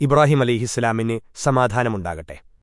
Ibrahim അലിഹിസ്ലാമിന് സമാധാനമുണ്ടാകട്ടെ.